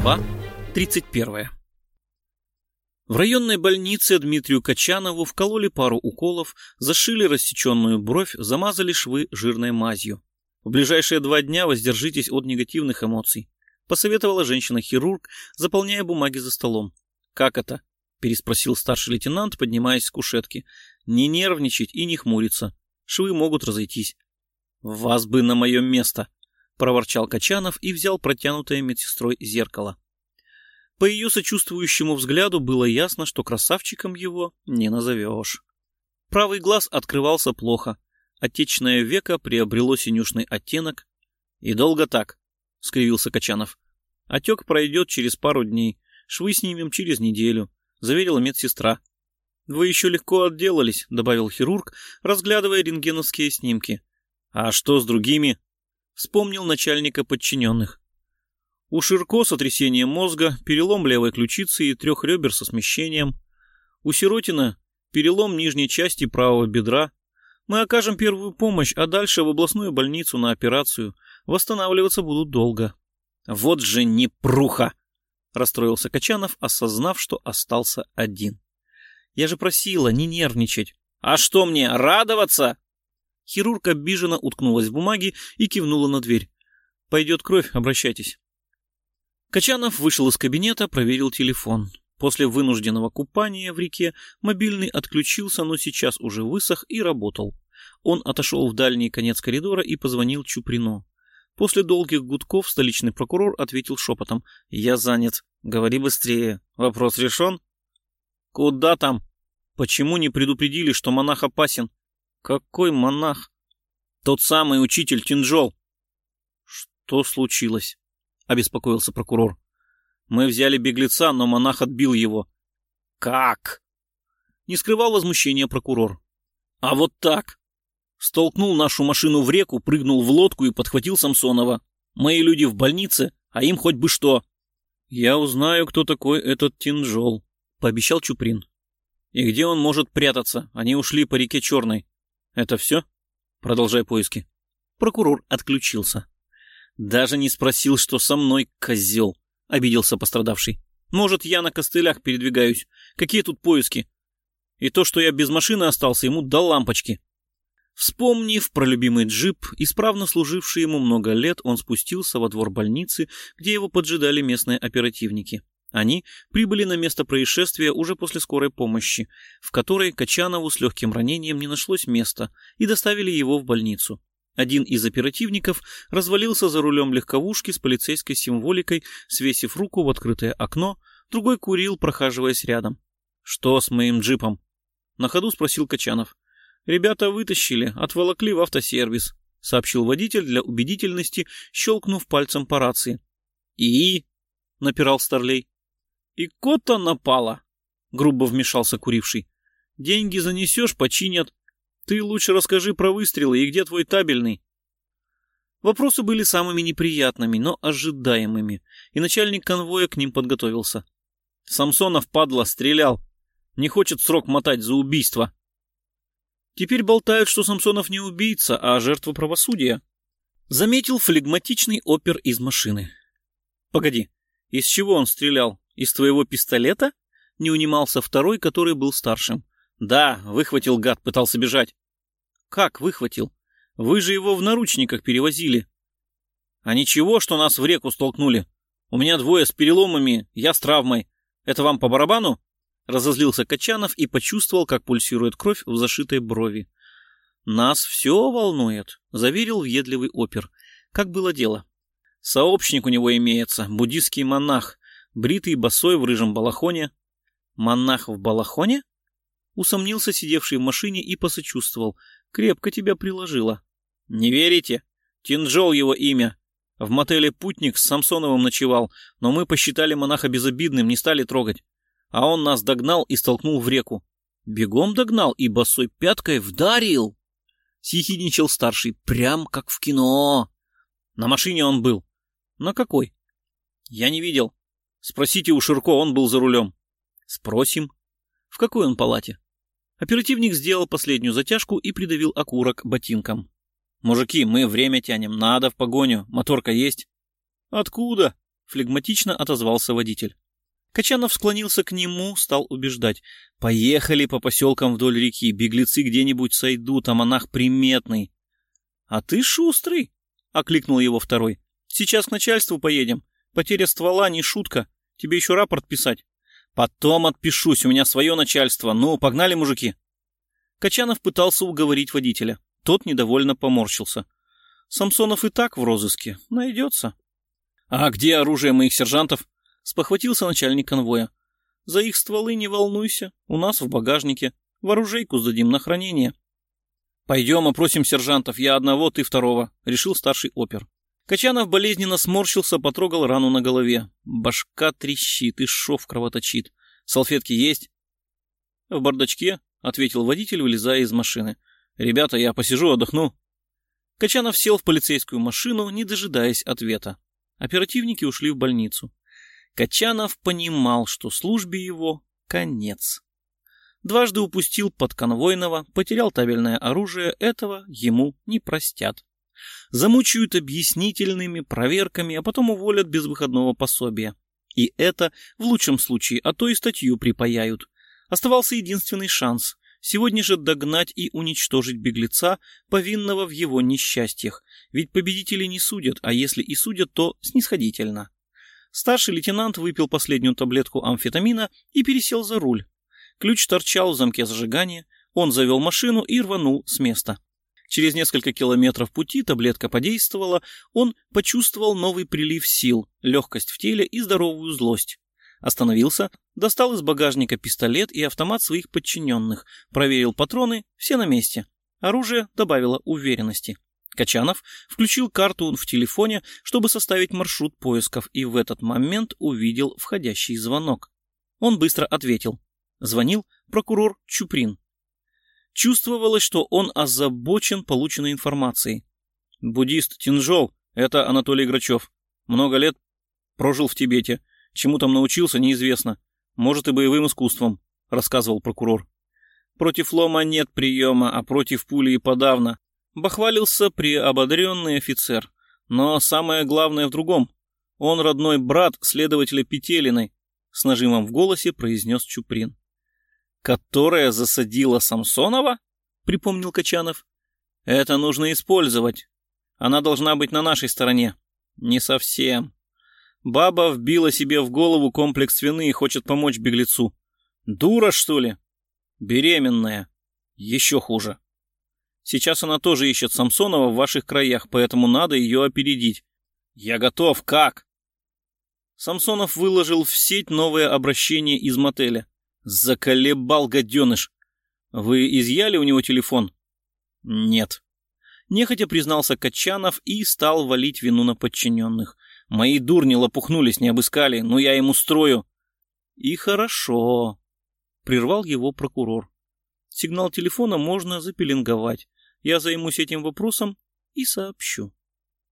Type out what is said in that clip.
Глава 31. В районной больнице Дмитрию Качанову вкололи пару уколов, зашили рассеченную бровь, замазали швы жирной мазью. В ближайшие два дня воздержитесь от негативных эмоций, посоветовала женщина-хирург, заполняя бумаги за столом. Как это? переспросил старший лейтенант, поднимаясь с кушетки. Не нервничать и не хмуриться. Швы могут разойтись. Вас бы на мое место, проворчал Качанов и взял протянутое медсестрой зеркало. По ее сочувствующему взгляду было ясно, что красавчиком его не назовешь. Правый глаз открывался плохо. Отечное веко приобрело синюшный оттенок. И долго так, — скривился Качанов. Отек пройдет через пару дней. Швы снимем через неделю, — заверила медсестра. Вы еще легко отделались, — добавил хирург, разглядывая рентгеновские снимки. А что с другими? Вспомнил начальника подчиненных. У Ширко сотрясение мозга, перелом левой ключицы и трех ребер со смещением. У Сиротина перелом нижней части правого бедра. Мы окажем первую помощь, а дальше в областную больницу на операцию. Восстанавливаться будут долго. Вот же непруха! Расстроился Качанов, осознав, что остался один. Я же просила не нервничать. А что мне, радоваться? Хирург обиженно уткнулась в бумаги и кивнула на дверь. Пойдет кровь, обращайтесь. Качанов вышел из кабинета, проверил телефон. После вынужденного купания в реке мобильный отключился, но сейчас уже высох и работал. Он отошел в дальний конец коридора и позвонил Чуприно. После долгих гудков столичный прокурор ответил шепотом. «Я занят. Говори быстрее. Вопрос решен?» «Куда там? Почему не предупредили, что монах опасен?» «Какой монах?» «Тот самый учитель Тинжол». «Что случилось?» обеспокоился прокурор. Мы взяли беглеца, но монах отбил его. Как? Не скрывал возмущения прокурор. А вот так. Столкнул нашу машину в реку, прыгнул в лодку и подхватил Самсонова. Мои люди в больнице, а им хоть бы что. Я узнаю, кто такой этот Тинжол, пообещал Чуприн. И где он может прятаться? Они ушли по реке Черной. Это все? Продолжай поиски. Прокурор отключился. Даже не спросил, что со мной козел, обиделся пострадавший. Может, я на костылях передвигаюсь. Какие тут поиски? И то, что я без машины остался, ему до лампочки. Вспомнив про любимый джип, исправно служивший ему много лет, он спустился во двор больницы, где его поджидали местные оперативники. Они прибыли на место происшествия уже после скорой помощи, в которой Качанову с легким ранением не нашлось места, и доставили его в больницу. Один из оперативников развалился за рулем легковушки с полицейской символикой, свесив руку в открытое окно, другой курил, прохаживаясь рядом. «Что с моим джипом?» На ходу спросил Качанов. «Ребята вытащили, отволокли в автосервис», — сообщил водитель для убедительности, щелкнув пальцем по рации. «И?» — напирал Старлей. «И кота напала», — грубо вмешался куривший. «Деньги занесешь, починят, ты лучше расскажи про выстрелы и где твой табельный. Вопросы были самыми неприятными, но ожидаемыми, и начальник конвоя к ним подготовился. Самсонов, падла, стрелял. Не хочет срок мотать за убийство. Теперь болтают, что Самсонов не убийца, а жертва правосудия. Заметил флегматичный опер из машины. Погоди, из чего он стрелял? Из твоего пистолета? Не унимался второй, который был старшим. Да, выхватил гад, пытался бежать. Как выхватил? Вы же его в наручниках перевозили. А ничего, что нас в реку столкнули. У меня двое с переломами, я с травмой. Это вам по барабану? Разозлился Качанов и почувствовал, как пульсирует кровь в зашитой брови. Нас все волнует, заверил въедливый опер. Как было дело? Сообщник у него имеется, буддийский монах, бритый босой в рыжем балахоне. Монах в балахоне? Усомнился сидевший в машине и посочувствовал. Крепко тебя приложила. Не верите? Тинжол его имя. В мотеле «Путник» с Самсоновым ночевал, но мы посчитали монаха безобидным, не стали трогать. А он нас догнал и столкнул в реку. Бегом догнал и босой пяткой вдарил. Съехидничал старший, прям как в кино. На машине он был. На какой? Я не видел. Спросите у Ширко, он был за рулем. Спросим. В какой он палате? Оперативник сделал последнюю затяжку и придавил окурок ботинком. «Мужики, мы время тянем, надо в погоню, моторка есть». «Откуда?» — флегматично отозвался водитель. Качанов склонился к нему, стал убеждать. «Поехали по поселкам вдоль реки, беглецы где-нибудь сойдут, а монах приметный». «А ты шустрый», — окликнул его второй. «Сейчас к начальству поедем. Потеря ствола не шутка. Тебе еще рапорт писать». «Потом отпишусь, у меня свое начальство. Ну, погнали, мужики». Качанов пытался уговорить водителя. Тот недовольно поморщился. «Самсонов и так в розыске. Найдется». «А где оружие моих сержантов?» Спохватился начальник конвоя. «За их стволы не волнуйся. У нас в багажнике. В оружейку сдадим на хранение». «Пойдем опросим сержантов. Я одного, ты второго», — решил старший опер. Качанов болезненно сморщился, потрогал рану на голове. Башка трещит и шов кровоточит. Салфетки есть? В бардачке, ответил водитель, вылезая из машины. Ребята, я посижу, отдохну. Качанов сел в полицейскую машину, не дожидаясь ответа. Оперативники ушли в больницу. Качанов понимал, что службе его конец. Дважды упустил подконвойного, потерял табельное оружие, этого ему не простят. Замучают объяснительными проверками, а потом уволят без выходного пособия. И это в лучшем случае, а то и статью припаяют. Оставался единственный шанс – сегодня же догнать и уничтожить беглеца, повинного в его несчастьях. Ведь победители не судят, а если и судят, то снисходительно. Старший лейтенант выпил последнюю таблетку амфетамина и пересел за руль. Ключ торчал в замке зажигания, он завел машину и рванул с места. Через несколько километров пути таблетка подействовала, он почувствовал новый прилив сил, легкость в теле и здоровую злость. Остановился, достал из багажника пистолет и автомат своих подчиненных, проверил патроны, все на месте. Оружие добавило уверенности. Качанов включил карту в телефоне, чтобы составить маршрут поисков, и в этот момент увидел входящий звонок. Он быстро ответил. Звонил прокурор Чуприн. Чувствовалось, что он озабочен полученной информацией. Буддист Тинжол — это Анатолий Грачев. Много лет прожил в Тибете. Чему там научился, неизвестно. Может, и боевым искусством, — рассказывал прокурор. Против лома нет приема, а против пули и подавно. Бахвалился приободренный офицер. Но самое главное в другом. Он родной брат следователя Петелиной, — с нажимом в голосе произнес Чуприн. «Которая засадила Самсонова?» — припомнил Качанов. «Это нужно использовать. Она должна быть на нашей стороне». «Не совсем. Баба вбила себе в голову комплекс вины и хочет помочь беглецу. Дура, что ли? Беременная. Еще хуже. Сейчас она тоже ищет Самсонова в ваших краях, поэтому надо ее опередить. Я готов. Как?» Самсонов выложил в сеть новое обращение из мотеля. Заколебал гаденыш. Вы изъяли у него телефон? Нет. Нехотя признался Качанов и стал валить вину на подчиненных. Мои дурни лопухнулись, не обыскали, но я ему строю. И хорошо. Прервал его прокурор. Сигнал телефона можно запеленговать. Я займусь этим вопросом и сообщу.